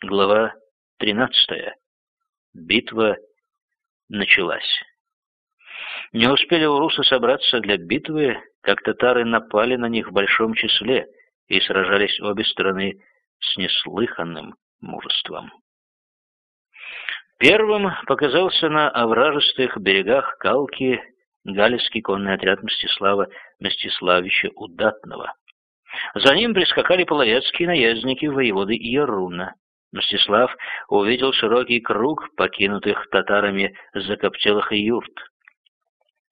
Глава 13. Битва началась. Не успели урусы собраться для битвы, как татары напали на них в большом числе и сражались обе стороны с неслыханным мужеством. Первым показался на овражистых берегах Калки галицкий конный отряд Мстислава Мстиславича Удатного. За ним прискакали половецкие наездники воеводы Яруна, Мстислав увидел широкий круг покинутых татарами закоптелых юрт.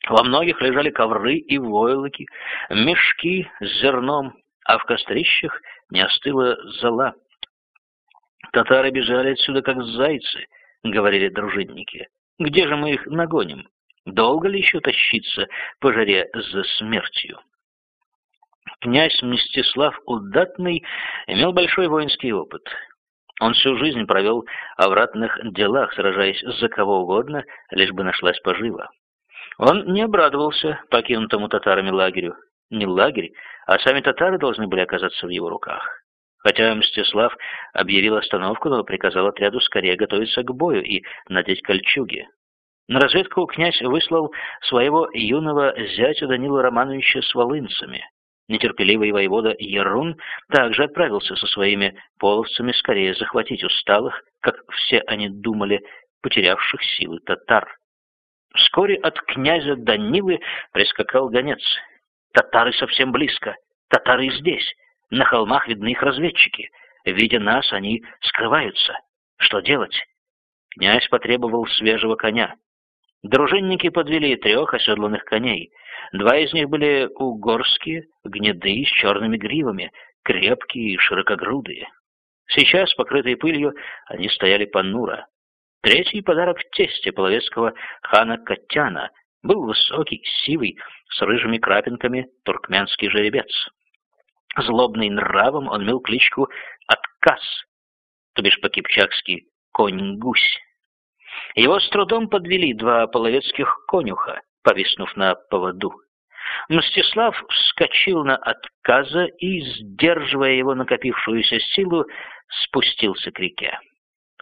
Во многих лежали ковры и войлоки, мешки с зерном, а в кострищах не остыла зола. «Татары бежали отсюда, как зайцы», — говорили дружинники. «Где же мы их нагоним? Долго ли еще тащиться по жаре за смертью?» Князь Мстислав Удатный имел большой воинский опыт. Он всю жизнь провел в ратных делах, сражаясь за кого угодно, лишь бы нашлась пожива. Он не обрадовался покинутому татарами лагерю. Не лагерь, а сами татары должны были оказаться в его руках. Хотя Мстислав объявил остановку, но приказал отряду скорее готовиться к бою и надеть кольчуги. На разведку князь выслал своего юного зятя Данила Романовича с волынцами. Нетерпеливый воевода Ерун также отправился со своими половцами скорее захватить усталых, как все они думали, потерявших силы татар. Вскоре от князя Данилы прискакал гонец. «Татары совсем близко. Татары здесь. На холмах видны их разведчики. Видя нас, они скрываются. Что делать?» Князь потребовал свежего коня. Дружинники подвели трех оседланных коней. Два из них были угорские, гнедые, с черными гривами, крепкие и широкогрудые. Сейчас, покрытые пылью, они стояли понуро. Третий подарок тесте половецкого хана Катяна был высокий, сивый, с рыжими крапинками туркменский жеребец. Злобный нравом он имел кличку Отказ, то бишь по-кипчакски «конь-гусь». Его с трудом подвели два половецких конюха, повиснув на поводу. Мстислав вскочил на отказа и, сдерживая его накопившуюся силу, спустился к реке.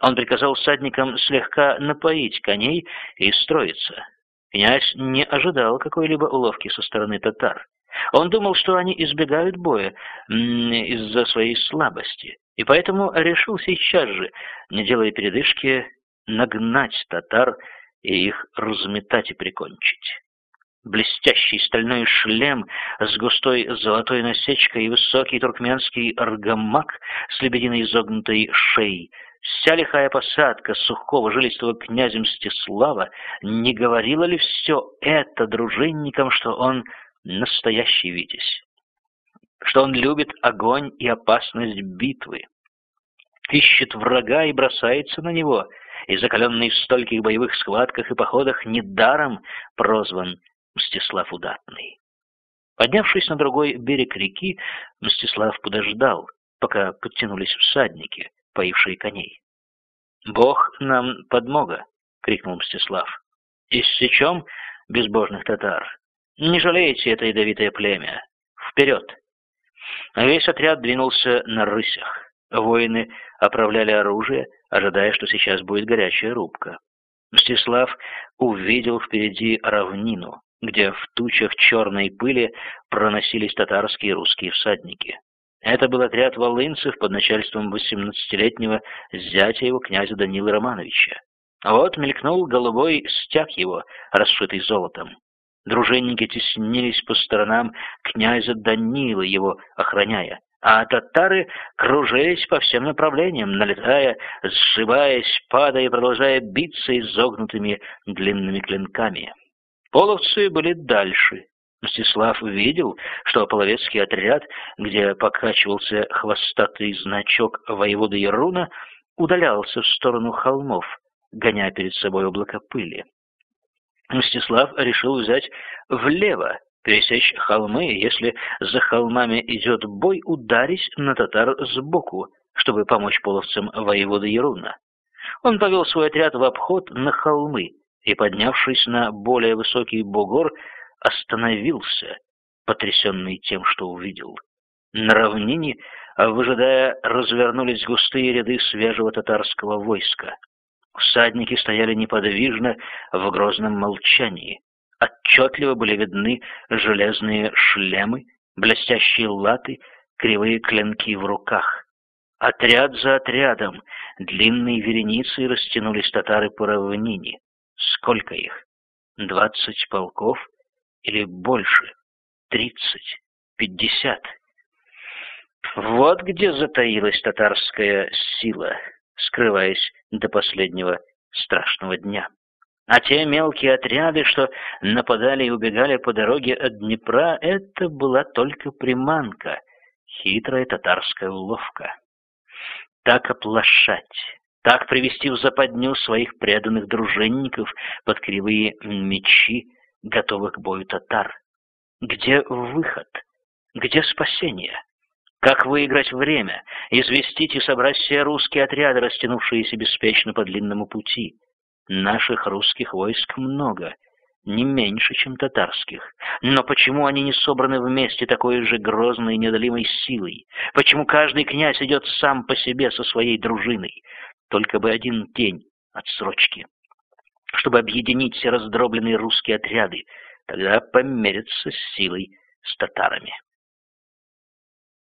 Он приказал всадникам слегка напоить коней и строиться. Князь не ожидал какой-либо уловки со стороны татар. Он думал, что они избегают боя из-за своей слабости, и поэтому решил сейчас же, не делая передышки, нагнать татар и их разметать и прикончить. Блестящий стальной шлем с густой золотой насечкой и высокий туркменский аргамак с лебединой изогнутой шеей, вся лихая посадка сухого жилистого князя Мстислава, не говорила ли все это дружинникам, что он настоящий витязь? Что он любит огонь и опасность битвы? Ищет врага и бросается на него — и закаленный в стольких боевых схватках и походах недаром прозван Мстислав Удатный. Поднявшись на другой берег реки, Мстислав подождал, пока подтянулись всадники, поившие коней. «Бог нам подмога!» — крикнул Мстислав. «Иссечем безбожных татар! Не жалейте это ядовитое племя! Вперед!» Весь отряд двинулся на рысях. Воины оправляли оружие, ожидая, что сейчас будет горячая рубка. Мстислав увидел впереди равнину, где в тучах черной пыли проносились татарские и русские всадники. Это был отряд волынцев под начальством восемнадцатилетнего зятя его князя Данила Романовича. Вот мелькнул голубой стяг его, расшитый золотом. Дружинники теснились по сторонам князя Данила, его охраняя а татары кружились по всем направлениям, налетая, сшибаясь, падая и продолжая биться изогнутыми длинными клинками. Половцы были дальше. Мстислав видел, что половецкий отряд, где покачивался хвостатый значок воевода Яруна, удалялся в сторону холмов, гоня перед собой облако пыли. Мстислав решил взять влево, пересечь холмы, если за холмами идет бой, ударить на татар сбоку, чтобы помочь половцам воевода Еруна. Он повел свой отряд в обход на холмы и, поднявшись на более высокий бугор, остановился, потрясенный тем, что увидел. На равнине, выжидая, развернулись густые ряды свежего татарского войска. Всадники стояли неподвижно в грозном молчании. Отчетливо были видны железные шлемы, блестящие латы, кривые клинки в руках. Отряд за отрядом, длинные вереницы растянулись татары по равнине. Сколько их? Двадцать полков или больше? Тридцать? Пятьдесят? Вот где затаилась татарская сила, скрываясь до последнего страшного дня. А те мелкие отряды, что нападали и убегали по дороге от Днепра, это была только приманка, хитрая татарская уловка. Так оплошать, так привести в западню своих преданных дружинников под кривые мечи, готовых к бою татар. Где выход? Где спасение? Как выиграть время, известить и собрать все русские отряды, растянувшиеся беспечно по длинному пути? Наших русских войск много, не меньше, чем татарских. Но почему они не собраны вместе такой же грозной и неодолимой силой? Почему каждый князь идет сам по себе со своей дружиной? Только бы один день отсрочки, чтобы объединить все раздробленные русские отряды, тогда помериться с силой с татарами.